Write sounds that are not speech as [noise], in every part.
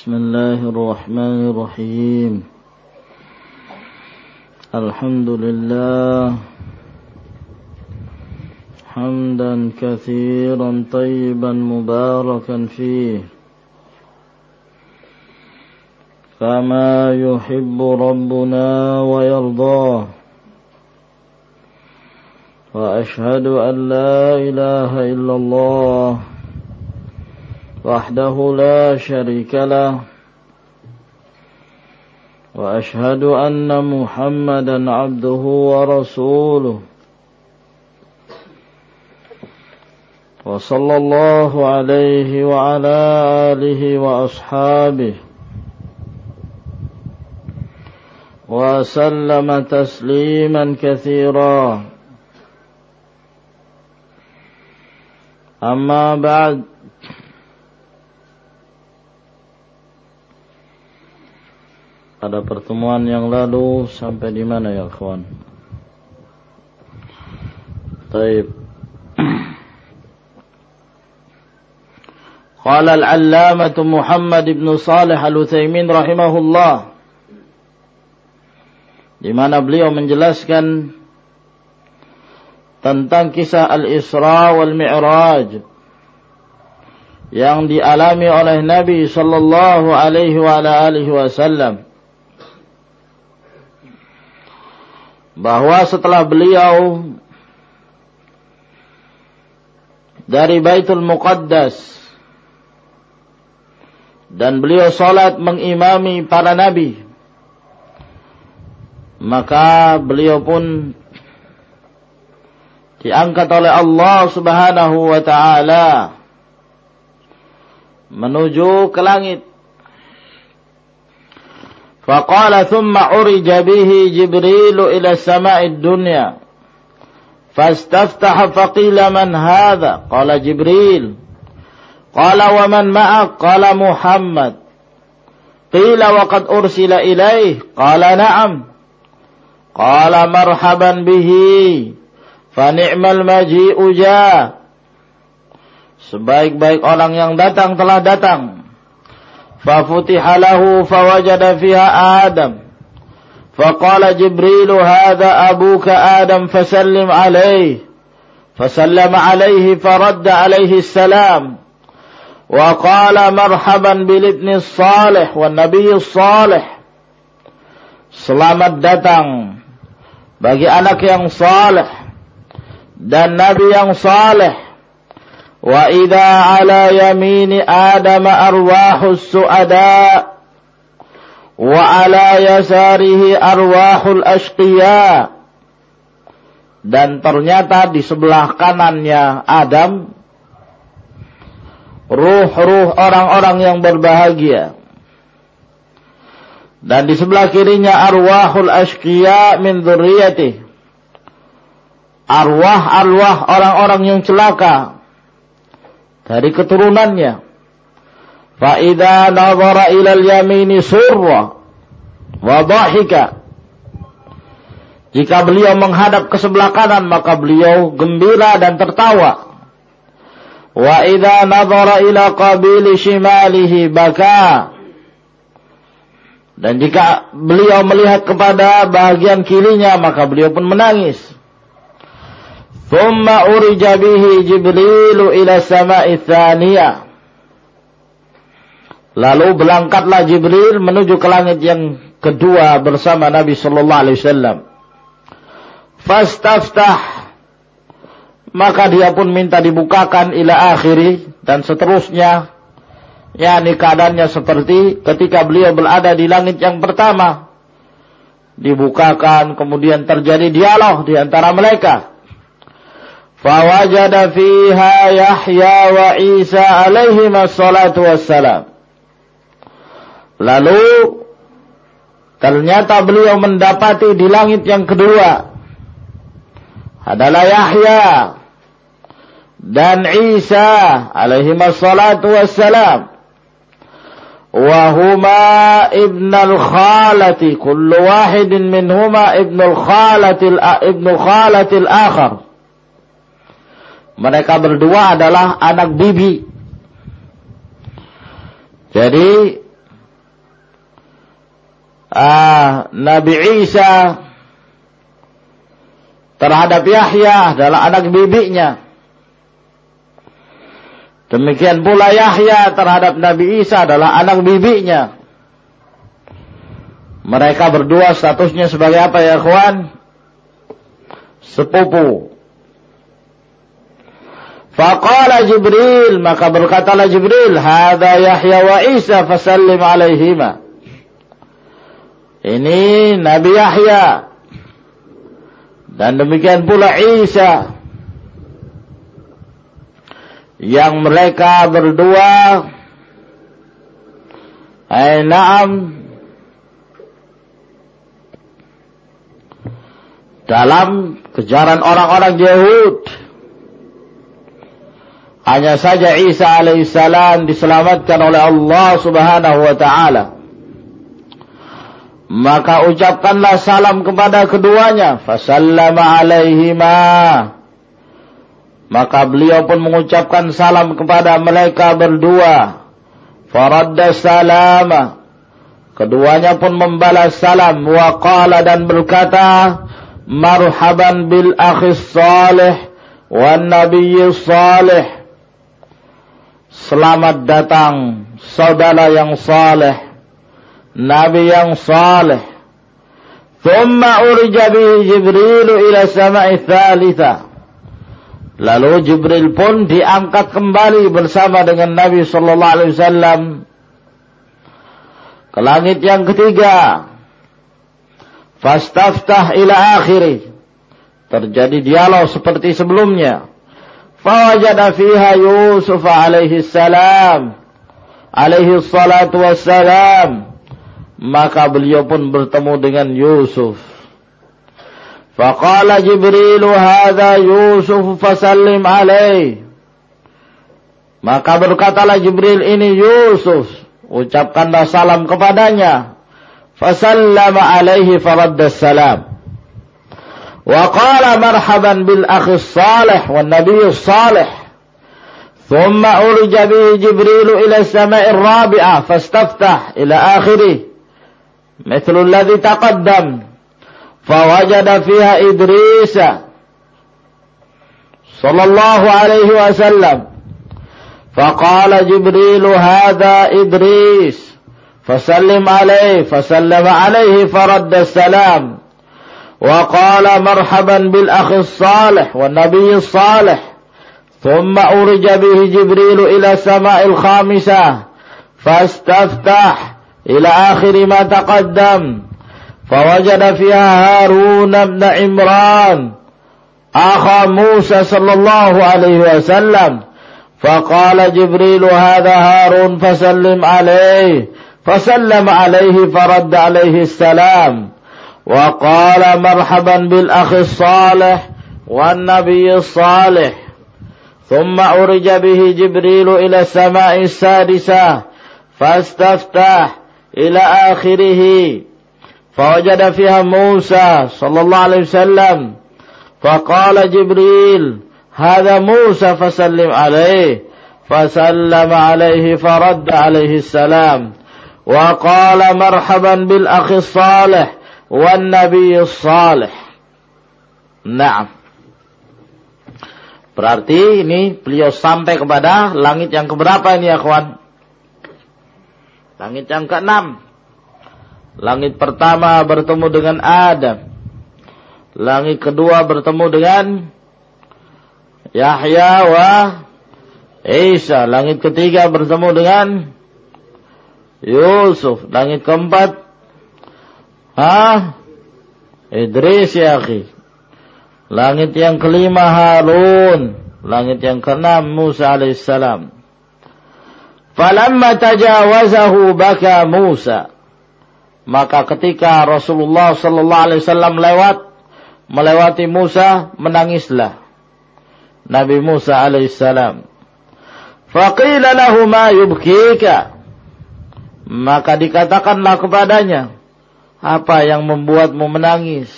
بسم الله الرحمن الرحيم. الحمد لله. حمدا كثيرا طيبا مباركا فيه. كما يحب ربنا ويرضاه. وأشهد أن لا إله إلا الله. وحده لا شريك له وأشهد أن محمدا عبده ورسوله. وصلى الله عليه وعلى آله وأصحابه. وسلم تسليما كثيرا. أما بعد pada pertemuan yang lalu sampai di mana ya kawan? Taib. قال العلامة محمد بن صالح الوثيمين رحمه الله di mana beliau menjelaskan tentang kisah Al-Isra wal Mi'raj yang dialami oleh Nabi sallallahu alaihi wa alihi wasallam bahwa setelah beliau dari Baitul Muqaddas dan beliau salat mengimami para nabi maka beliau pun diangkat oleh Allah Subhanahu wa taala menuju ke langit فقال ثم عرج به جبريل إلى السماء الدنيا فاستفتح فقيل من هذا قال جبريل قال ومن معك قال محمد قيل وقد أرسل إليه قال نعم قال مرحبا به فنعم المجيء جاء sebaik-baik orang yang datang telah datang ففتح له فوجد فيها آدم فقال جبريل هذا أبوك آدم فسلم عليه فسلم عليه فرد عليه السلام وقال مرحبا بالابن الصالح والنبي الصالح selamat datang bagi anak yang saleh dan nabi yang saleh وإذا على يمين آدم أرواح السؤداء وعلى يساره أرواح الأشقياء dan ternyata di sebelah kanannya Adam ruh-ruh orang-orang yang berbahagia dan di sebelah kirinya arwahul ashqiya min dzurriyyati arwah-arwah orang-orang yang celaka dari keturunannya. Fa'idha nazara ilal yamini surra wa dhahika. Jika beliau menghadap ke sebelah kanan maka beliau gembira dan tertawa. Wa idza nazara ila qabili shimalihi baka. Dan jika beliau melihat kepada bagian kirinya maka beliau pun menangis. ثم أرج به جبريل إلى السماء الثانية Lalu berangkatlah Jibril menuju ke langit yang kedua bersama Nabi Sallallahu Alaihi Wasallam. Fastaftah maka dia pun minta dibukakan ila akhiri dan seterusnya. yakni keadaannya seperti ketika beliau berada di langit yang pertama. Dibukakan kemudian terjadi dialog di antara mereka. فوجد فيها يحيى وعيسى عليهما الصلاة والسلام Lalu ternyata beliau mendapati di langit yang kedua adalah Yahya dan Isa alaihi wassalatu wassalam وهما ابن الخالة كل واحد منهما ابن الخالة ابن الخالة الآخر mereka berdua adalah anak bibi. Jadi ah, Nabi Isa terhadap Yahya adalah anak bibinya. Demikian pula Yahya terhadap Nabi Isa adalah anak bibinya. Mereka berdua statusnya sebagai apa ya kawan? Sepupu. Faqala Jibril, maka berkatalah Jibril, Hada Yahya wa Isa fasallim alaihima. Ini Nabi Yahya. Dan demikian pula Isa yang mereka berdua ay na'am dalam kejaran orang-orang Yahud hanya saja Isa alaihissalam diselamatkan oleh Allah subhanahu wa ta'ala maka ucapkanlah salam kepada keduanya fasallama alaihima maka beliau pun mengucapkan salam kepada mereka berdua. Faradda salama. Keduanya pun membalas salam. Wa qala dan berkata. Marhaban bil akhis salih. Wa nabiyyi salih. Selamat datang saudara yang saleh, nabi yang saleh. Thumma urja bihi Jibril ila sama'i. Lalu Jibril pun diangkat kembali bersama dengan Nabi sallallahu alaihi wasallam ke langit yang ketiga. Fastaftah ila akhiri. Terjadi dialog seperti sebelumnya. Fawajada fiha Yusuf alaihi salam. Alaihi salatu wassalam. Maka beliau pun bertemu dengan Yusuf. فقال جبريل هذا Yusuf fasallim alaih maka berkatalah Jibril ini Yusuf ucapkanlah salam kepadanya fasallama alaihi faradda salam Bil akhi salih wan nabiy salih ثم أرج به جبريل إلى السماء الرابعة فاستفتح إلى آخره. مثل الذي تقدم. فوجد فيها إدريس صلى الله عليه وسلم. فقال جبريل هذا إدريس فسلم عليه فسلم عليه فرد السلام. وقال مرحبا بالأخ الصالح والنبي الصالح. ثم أرج به جبريل إلى السماء الخامسة. فاستفتح إلى آخر ما تقدم. فوجد فيها هارون بن عمران أخا موسى صلى الله عليه وسلم. فقال جبريل هذا هارون فسلم عليه. فسلم عليه فرد عليه السلام. وقال مرحبا بالأخ الصالح والنبي الصالح. ثم عرج به جبريل إلى السماء السادسة فاستفتح إلى آخره فوجد فيها موسى صلى الله عليه وسلم. فقال جبريل هذا موسى فسلم عليه. فسلم عليه فرد عليه السلام. وقال مرحبا بالأخ الصالح wan nabi salih. Nah. Berarti ini beliau sampai kepada langit yang keberapa ini ya kawan? Langit yang keenam. Langit pertama bertemu dengan Adam. Langit kedua bertemu dengan Yahya wa Isa. Langit ketiga bertemu dengan Yusuf. Langit keempat ha? Idris ya akhi. Langit yang kelima Harun. Langit yang keenam Musa alaihissalam. Falamma tajawazahu baka Musa. Maka ketika Rasulullah sallallahu alaihi wasallam lewat melewati Musa, menangislah Nabi Musa alaihissalam. Faqila lahu ma yubkika. Maka dikatakanlah kepadanya, apa yang membuatmu menangis?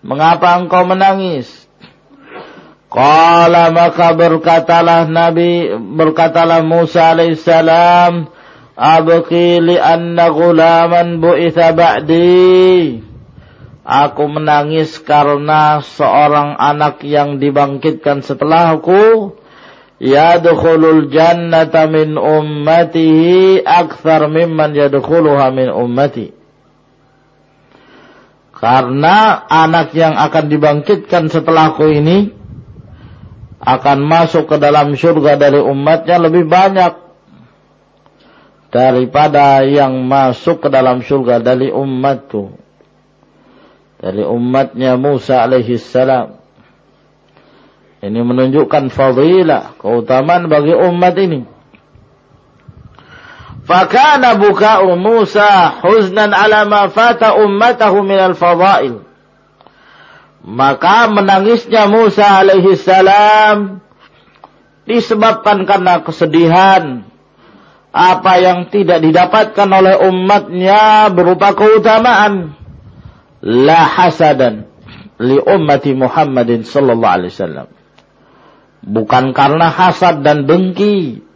Mengapa engkau menangis? Qala maka berkatalah Nabi berkatalah Musa alaihissalam Abqi li anna gulaman bu'itha ba'di. Aku menangis karena seorang anak yang dibangkitkan setelahku. Yadkhulul jannata min ummatihi akthar mimman yadkhuluha min ummati. Karena anak yang akan dibangkitkan setelahku ini akan masuk ke dalam surga dari umatnya lebih banyak daripada yang masuk ke dalam surga dari umatku. Dari umatnya Musa alaihi salam. Ini menunjukkan fadilah keutamaan bagi umat ini fakana buka'u Musa huznan ala ma fata ummatahu minal fadail maka menangisnya Musa alaihi salam disebabkan karena kesedihan. Apa yang tidak didapatkan oleh umatnya berupa keutamaan. La hasadan li ummati Muhammadin sallallahu alaihi wasallam. Bukan karena hasad dan dengki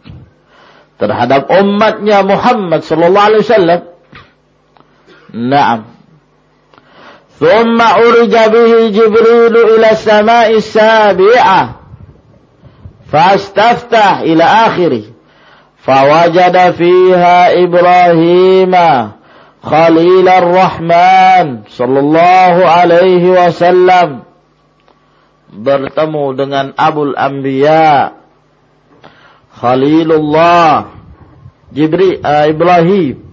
terhadap umatnya Muhammad sallallahu alaihi wasallam na'am ثم عرج به جبريل إلى السماء السابعة فاستفتح إلى آخره فوجد فيها إبراهيم خليل الرحمن صلى الله عليه وسلم bertemu dengan Abul Anbiya Khalilullah. Jibril uh, Ibrahim.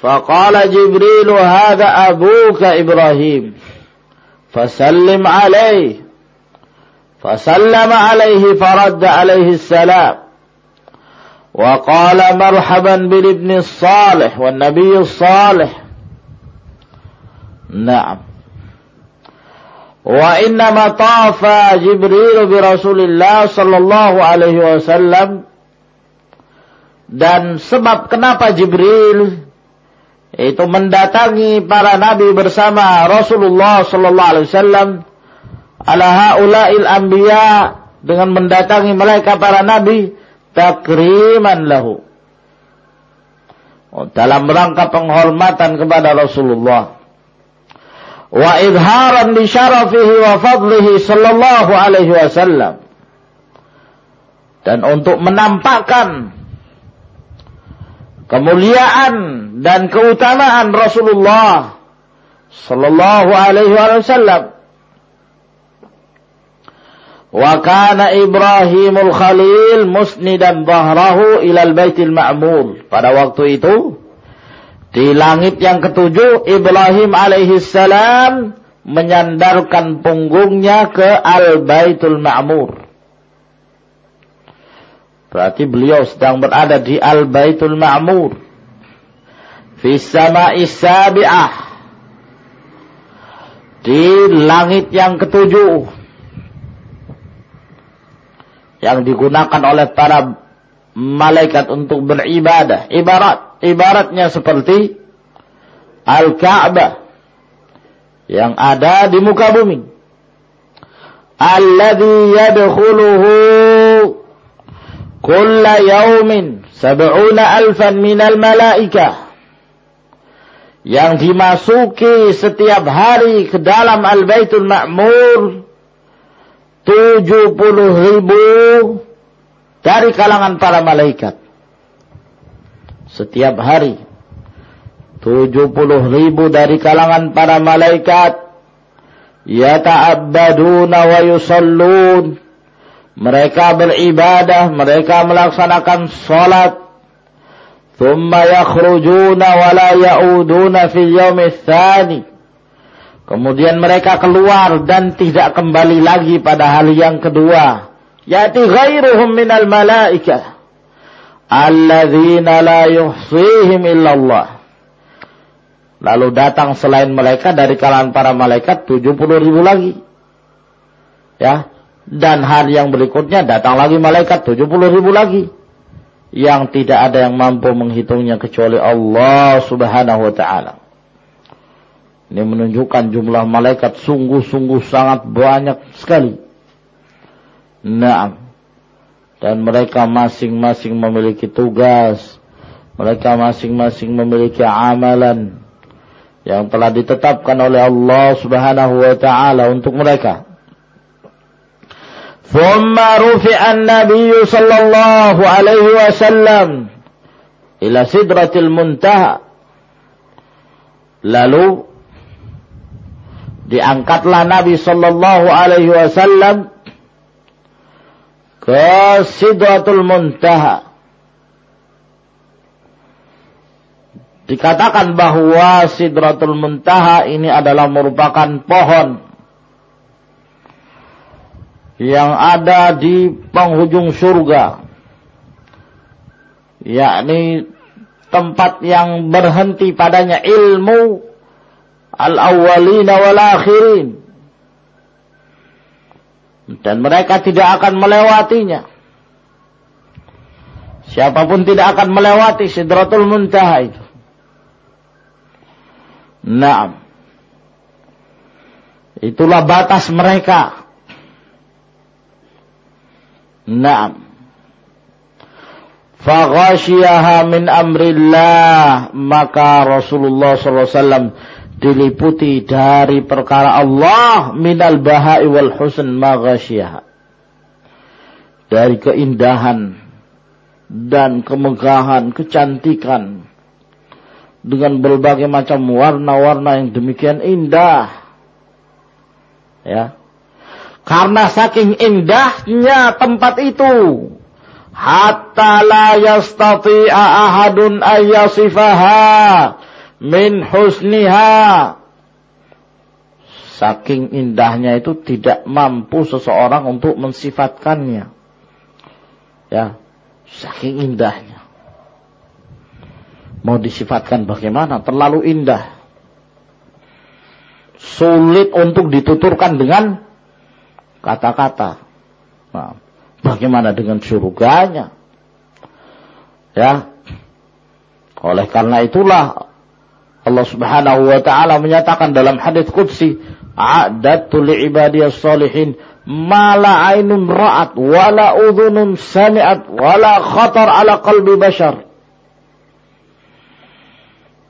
فقال جبريل هذا أبوك إبراهيم فسلم عليه فسلم عليه فرد عليه السلام وقال مرحبا بالابن الصالح والنبي الصالح نعم Wa inna ma tafa Jibril bi Rasulillah sallallahu alaihi wasallam. Dan sebab kenapa Jibril itu mendatangi para nabi bersama Rasulullah sallallahu alaihi wasallam ala haula'il anbiya dengan mendatangi mereka para nabi takriman lahu. Dalam rangka penghormatan kepada Rasulullah. Wa idharan li syarafihi wa fadlihi sallallahu alaihi wasallam. Dan untuk menampakkan kemuliaan dan keutamaan Rasulullah sallallahu alaihi wasallam Wa kana Ibrahimul Khalil musnidan dhahrahu ilal baitil ma'mur. Pada waktu itu, di langit yang ketujuh, Ibrahim alaihi salam menyandarkan punggungnya ke al-baitul ma'mur. Berarti beliau sedang berada di al-baitul ma'mur. Fi sama'i sabi'ah. Di langit yang ketujuh yang digunakan oleh para malaikat untuk beribadah. Ibarat ibaratnya seperti Al-Ka'bah yang ada di muka bumi. Alladhi yadkhuluhu kulla yaumin sab'una alfan minal malaikah yang dimasuki setiap hari ke dalam Al-Baitul Ma'mur tujuh puluh ribu dari kalangan para malaikat. Setiap hari. tujuh puluh ribu dari kalangan para malaikat. Yata'abbaduna wa yusallun. Mereka beribadah, mereka melaksanakan salat. Thumma yakhrujuna wa la ya'uduna fil yawmi thani. Kemudian mereka keluar dan tidak kembali lagi pada hal yang kedua. Yati ghairuhum minal malaikah. Alladzina la yuhsihim illallah. Lalu datang selain mereka dari kalangan para malaikat 70 ribu lagi. Ya. Dan hari yang berikutnya datang lagi malaikat 70 ribu lagi. Yang tidak ada yang mampu menghitungnya kecuali Allah subhanahu wa ta'ala. Ini menunjukkan jumlah malaikat sungguh-sungguh sangat banyak sekali. Nah, Dan mereka masing-masing memiliki tugas. Mereka masing-masing memiliki amalan yang telah ditetapkan oleh Allah Subhanahu wa taala untuk mereka. ثم رفع النبي صلى الله عليه وسلم إلى سدرة المنتهى lalu diangkatlah Nabi sallallahu alaihi wasallam ke Sidratul Muntaha. Dikatakan bahwa Sidratul Muntaha ini adalah merupakan pohon yang ada di penghujung surga. Yakni tempat yang berhenti padanya ilmu al-awwalina wal akhirin. Dan mereka tidak akan melewatinya. Siapa pun tidak akan melewati Sidratul Muntaha itu. Naam. Itulah batas mereka. Naam. Faghashiyaha min amrillah. Maka Rasulullah SAW diliputi dari perkara Allah minal bahai wal husn maghasyiha dari keindahan dan kemegahan, kecantikan dengan berbagai macam warna-warna yang demikian indah. Ya. Karena saking indahnya tempat itu, hatta la yastati'a ahadun ayyasifaha min husniha. Saking indahnya itu tidak mampu seseorang untuk mensifatkannya. Ya saking indahnya. Mau disifatkan bagaimana? Terlalu indah. Sulit untuk dituturkan dengan kata-kata. Nah, bagaimana dengan surganya? Ya oleh karena itulah Allah Subhanahu wa taala menyatakan dalam hadis qudsi, "A'dadtu li ibadiyas salihin ma la ainun ra'at wa la udhunun sami'at wa la khatar ala qalbi bashar."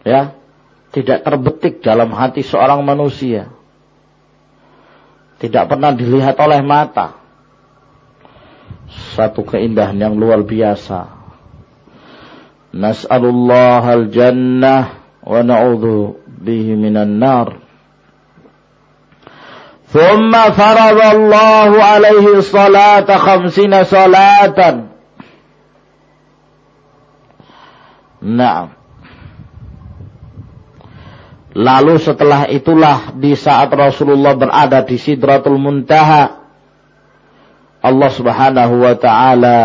Ya, tidak terbetik dalam hati seorang manusia. Tidak pernah dilihat oleh mata. Satu keindahan yang luar biasa. Nas'alullah al-jannah ونعوذ به من النار ثم فرض الله عليه الصلاة خمسين صلاة نعم Lalu setelah itulah di saat Rasulullah berada di Sidratul Muntaha Allah Subhanahu wa taala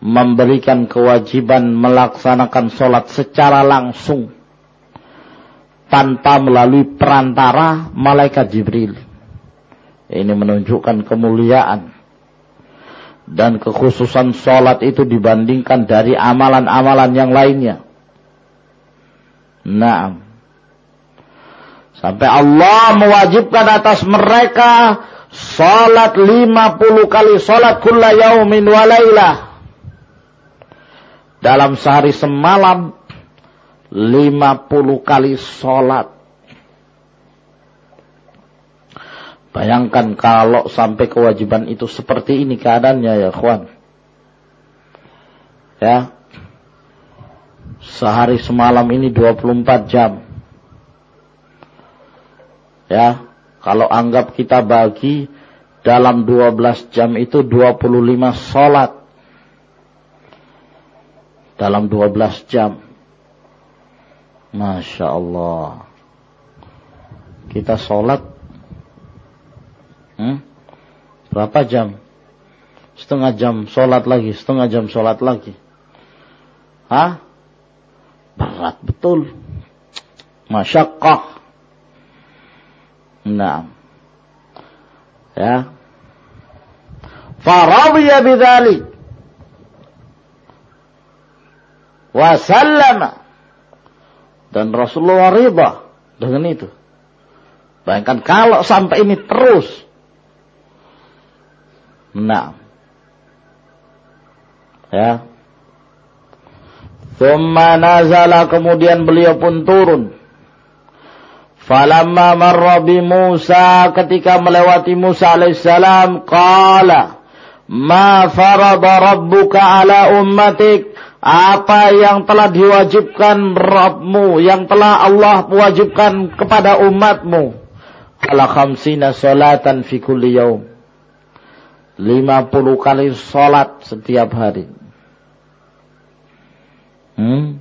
memberikan kewajiban melaksanakan sholat secara langsung tanpa melalui perantara malaikat Jibril. Ini menunjukkan kemuliaan dan kekhususan sholat itu dibandingkan dari amalan-amalan yang lainnya. Nah, sampai Allah mewajibkan atas mereka sholat 50 kali sholat kulla yaumin walailah dalam sehari semalam 50 kali sholat. Bayangkan kalau sampai kewajiban itu seperti ini keadaannya ya kawan. Ya. Sehari semalam ini 24 jam. Ya. Kalau anggap kita bagi dalam 12 jam itu 25 sholat dalam 12 jam. Masya Allah. Kita sholat. Hmm? Berapa jam? Setengah jam sholat lagi, setengah jam sholat lagi. Hah? Berat betul. Masyakkah. Nah. Ya. Faradiyya bidhalik. Wasallam dan Rasulullah riba dengan itu. Bayangkan kalau sampai ini terus. Nah, Ya. Thumma nazala kemudian beliau pun turun. Falamma marra bi Musa ketika melewati Musa alaihissalam qala ma farada rabbuka ala ummatik apa yang telah diwajibkan Rabbmu yang telah Allah wajibkan kepada umatmu? Ala khamsina salatan fi kulli yaum. 50 kali salat setiap hari. Hmm?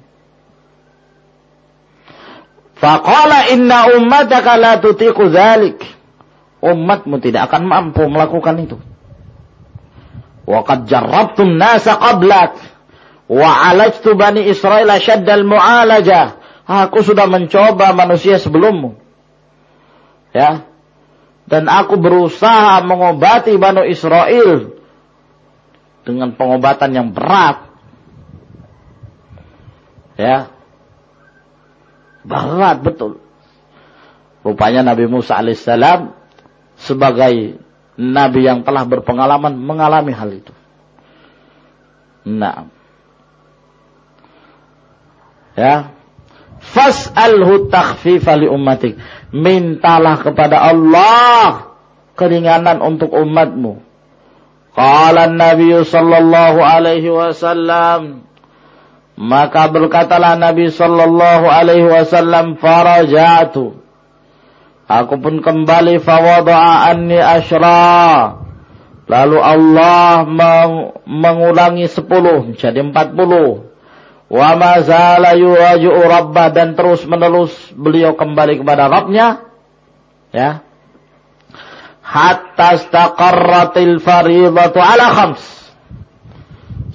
Faqala inna ummataka la tutiqu dzalik. Umatmu tidak akan mampu melakukan itu. Wa qad jarrabtum nasa qablak wa alajtu bani Israel syaddal mu'alajah. Aku sudah mencoba manusia sebelummu. Ya. Dan aku berusaha mengobati Bani Israel dengan pengobatan yang berat. Ya. Berat betul. Rupanya Nabi Musa alaihissalam sebagai Nabi yang telah berpengalaman mengalami hal itu. Nah. Ya. Fas'alhu takhfifa li ummatik. Mintalah kepada Allah keringanan untuk umatmu. Qala Nabi sallallahu alaihi wasallam maka berkatalah Nabi sallallahu alaihi wasallam farajatu. Aku pun kembali fawada'a anni asyra. Lalu Allah meng mengulangi sepuluh menjadi empat puluh. Wa mazala yuraju'u rabbah dan terus menerus beliau kembali kepada Rabbnya. Ya. Hatta istaqarratil faridatu ala khams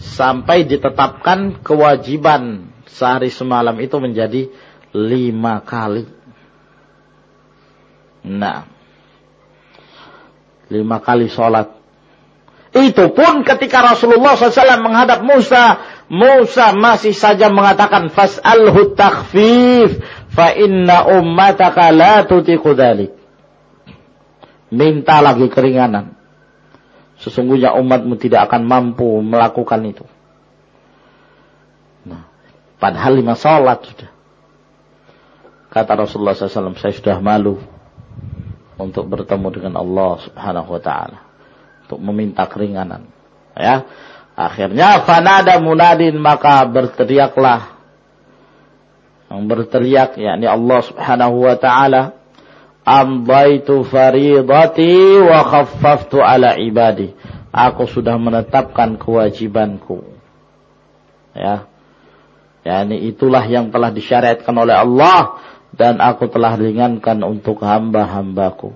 sampai ditetapkan kewajiban sehari semalam itu menjadi lima kali. Nah, lima kali sholat. Itu pun ketika Rasulullah SAW menghadap Musa, Musa masih saja mengatakan fas'alhu takhfif fa inna ummataka la tutiqu dhalik. Minta lagi keringanan. Sesungguhnya umatmu tidak akan mampu melakukan itu. Nah, padahal lima sholat sudah. Kata Rasulullah SAW, saya sudah malu untuk bertemu dengan Allah Subhanahu Wa Taala, untuk meminta keringanan. Ya, akhirnya fanada munadin maka berteriaklah yang berteriak yakni Allah Subhanahu Wa Taala amdaitu faridati wa khaffaftu ala ibadi. Aku sudah menetapkan kewajibanku. Ya. Yani itulah yang telah disyariatkan oleh Allah dan aku telah ringankan untuk hamba-hambaku.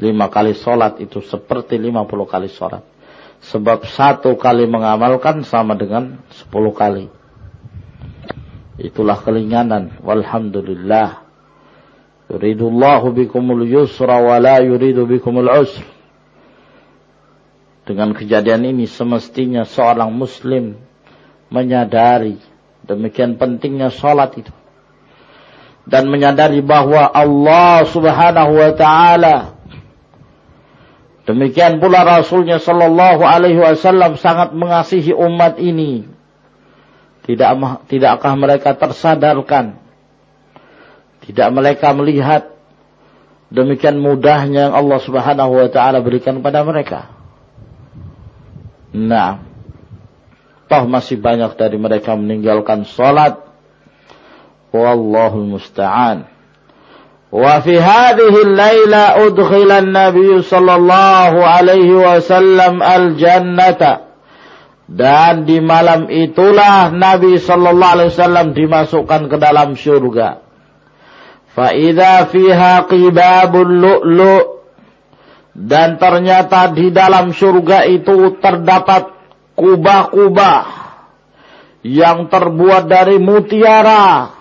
Lima kali sholat itu seperti lima puluh kali sholat. Sebab satu kali mengamalkan sama dengan sepuluh kali. Itulah kelinganan. Walhamdulillah. Yuridullahu bikumul yusra wa la yuridu bikumul usr. Dengan kejadian ini semestinya seorang muslim menyadari demikian pentingnya sholat itu. Dan menyadari bahwa Allah subhanahu wa ta'ala Demikian pula Rasulnya Sallallahu Alaihi Wasallam sangat mengasihi umat ini. Tidak tidakkah mereka tersadarkan tidak mereka melihat demikian mudahnya yang Allah Subhanahu wa taala berikan kepada mereka. Nah, toh masih banyak dari mereka meninggalkan salat. Wallahu musta'an. Fi hadhihi al-laila udkhila an-nabiy sallallahu alaihi wasallam al-jannata. Dan di malam itulah Nabi sallallahu alaihi wasallam dimasukkan ke dalam surga. Fa'idha fiha qibabul lu'lu' dan ternyata di dalam surga itu terdapat kubah-kubah yang terbuat dari mutiara.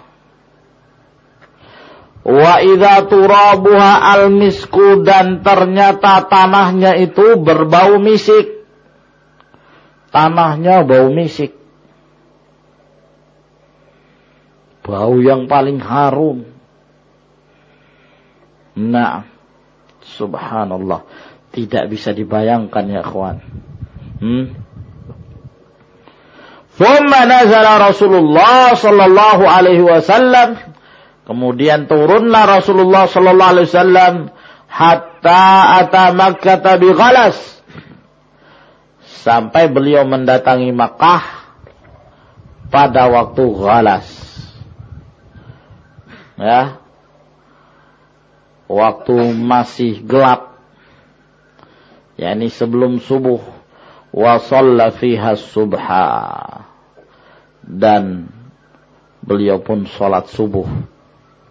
Wa idza turabuha al-misku dan ternyata tanahnya itu berbau misik. Tanahnya bau misik. Bau yang paling harum. Nah, subhanallah. Tidak bisa dibayangkan ya kawan. Hmm? Thumma nazala Rasulullah sallallahu alaihi wasallam. Kemudian turunlah Rasulullah sallallahu alaihi wasallam hatta ata Makkah bi ghalas. Sampai beliau mendatangi Makkah pada waktu ghalas. Ya. Waktu masih gelap. yakni sebelum subuh wa shalla fiha subha dan beliau pun sholat subuh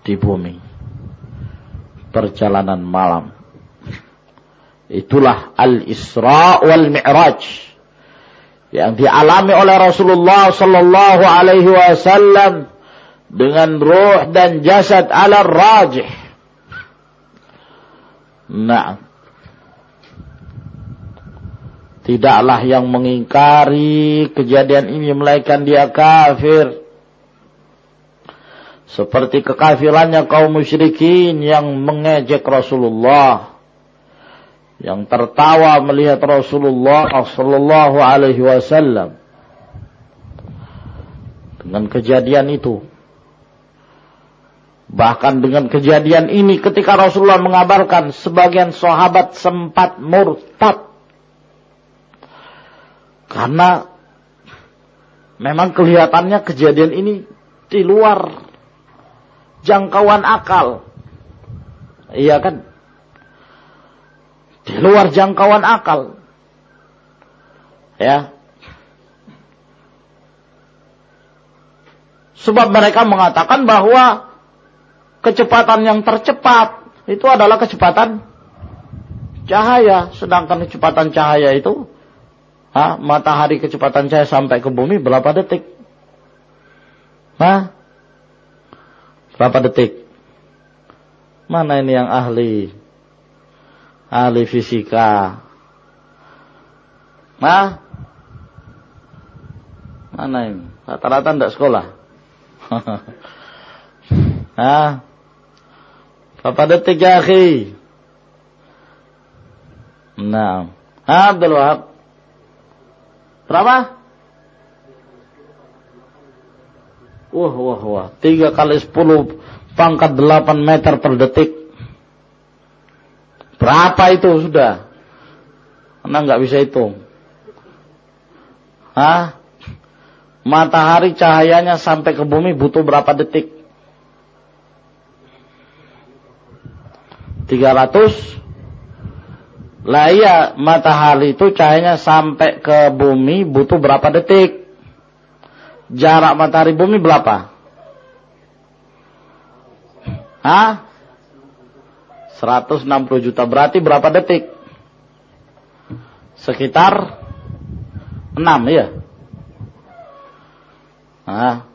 di bumi. Perjalanan malam. Itulah al-Isra wal Mi'raj yang dialami oleh Rasulullah sallallahu alaihi wasallam dengan ruh dan jasad ala rajih. Nah, Tidaklah yang mengingkari kejadian ini melainkan dia kafir. Seperti kekafirannya kaum musyrikin yang mengejek Rasulullah. Yang tertawa melihat Rasulullah sallallahu alaihi wasallam. Dengan kejadian itu. Bahkan dengan kejadian ini ketika Rasulullah mengabarkan sebagian sahabat sempat murtad karena memang kelihatannya kejadian ini di luar jangkauan akal. Iya kan? Di luar jangkauan akal. Ya. Sebab mereka mengatakan bahwa kecepatan yang tercepat itu adalah kecepatan cahaya. Sedangkan kecepatan cahaya itu Ha? Matahari kecepatan cahaya sampai ke bumi berapa detik? Hah? Berapa detik? Mana ini yang ahli? Ahli fisika. Hah? Mana ini? Rata-rata tidak sekolah. [laughs] Hah? Berapa detik ya, akhi? Nah. Abdul Wahab. Berapa? Wah, wah, wah. Tiga kali sepuluh pangkat delapan meter per detik. Berapa itu sudah? Anda nggak bisa hitung. Hah? Matahari cahayanya sampai ke bumi butuh berapa detik? 300 lah iya, matahari itu cahayanya sampai ke bumi butuh berapa detik? Jarak matahari bumi berapa? Hah? 160 juta berarti berapa detik? Sekitar 6 ya. Nah,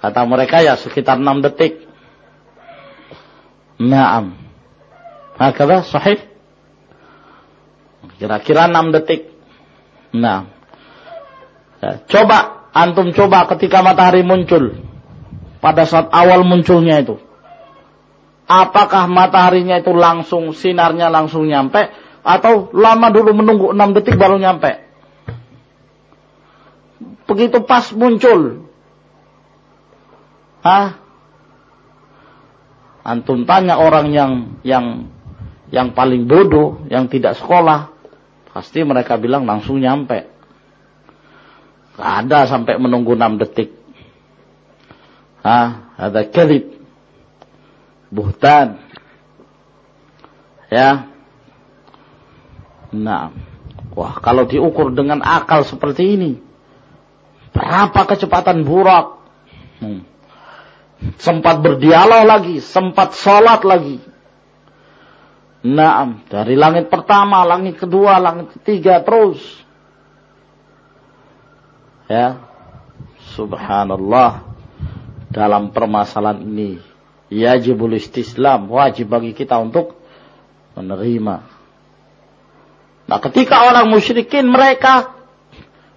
kata mereka ya sekitar 6 detik. Naam. Hakada sahih? Kira-kira 6 detik. Nah. Ya, coba, antum coba ketika matahari muncul. Pada saat awal munculnya itu. Apakah mataharinya itu langsung, sinarnya langsung nyampe. Atau lama dulu menunggu 6 detik baru nyampe. Begitu pas muncul. Hah? Antum tanya orang yang yang yang paling bodoh, yang tidak sekolah, Pasti mereka bilang langsung nyampe. Gak ada sampai menunggu 6 detik. Hah, ada kelip. Buhtan. Ya. Nah. Wah, kalau diukur dengan akal seperti ini. Berapa kecepatan burak? Hmm. Sempat berdialog lagi. Sempat sholat lagi Naam, dari langit pertama, langit kedua, langit ketiga terus. Ya. Subhanallah. Dalam permasalahan ini yajibul istislam, wajib bagi kita untuk menerima. Nah, ketika orang musyrikin mereka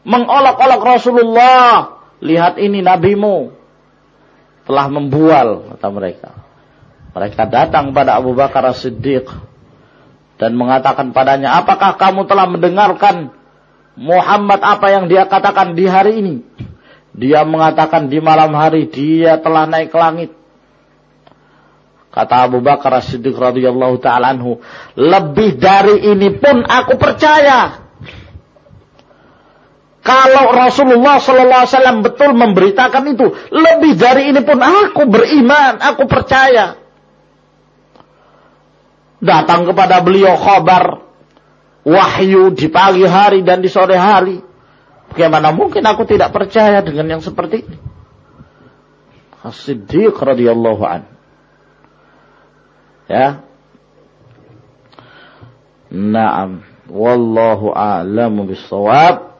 mengolok-olok Rasulullah, lihat ini nabimu telah membual kata mereka. Mereka datang pada Abu Bakar As-Siddiq dan mengatakan padanya, apakah kamu telah mendengarkan Muhammad apa yang dia katakan di hari ini. Dia mengatakan di malam hari dia telah naik ke langit. Kata Abu Bakar As-Siddiq radhiyallahu taala anhu, lebih dari ini pun aku percaya. Kalau Rasulullah sallallahu alaihi wasallam betul memberitakan itu, lebih dari ini pun aku beriman, aku percaya. Datang kepada beliau khabar wahyu di pagi hari dan di sore hari Bagaimana mungkin aku tidak percaya dengan yang seperti ini? As-Siddiq radhiyallahu an. Ya. Naam. Wallahu a'lamu bissawab.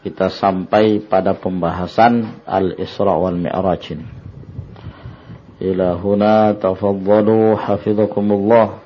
Kita sampai pada pembahasan Al-Isra wal Mi'raj. Ila huna tafaddalu hafizakumullah.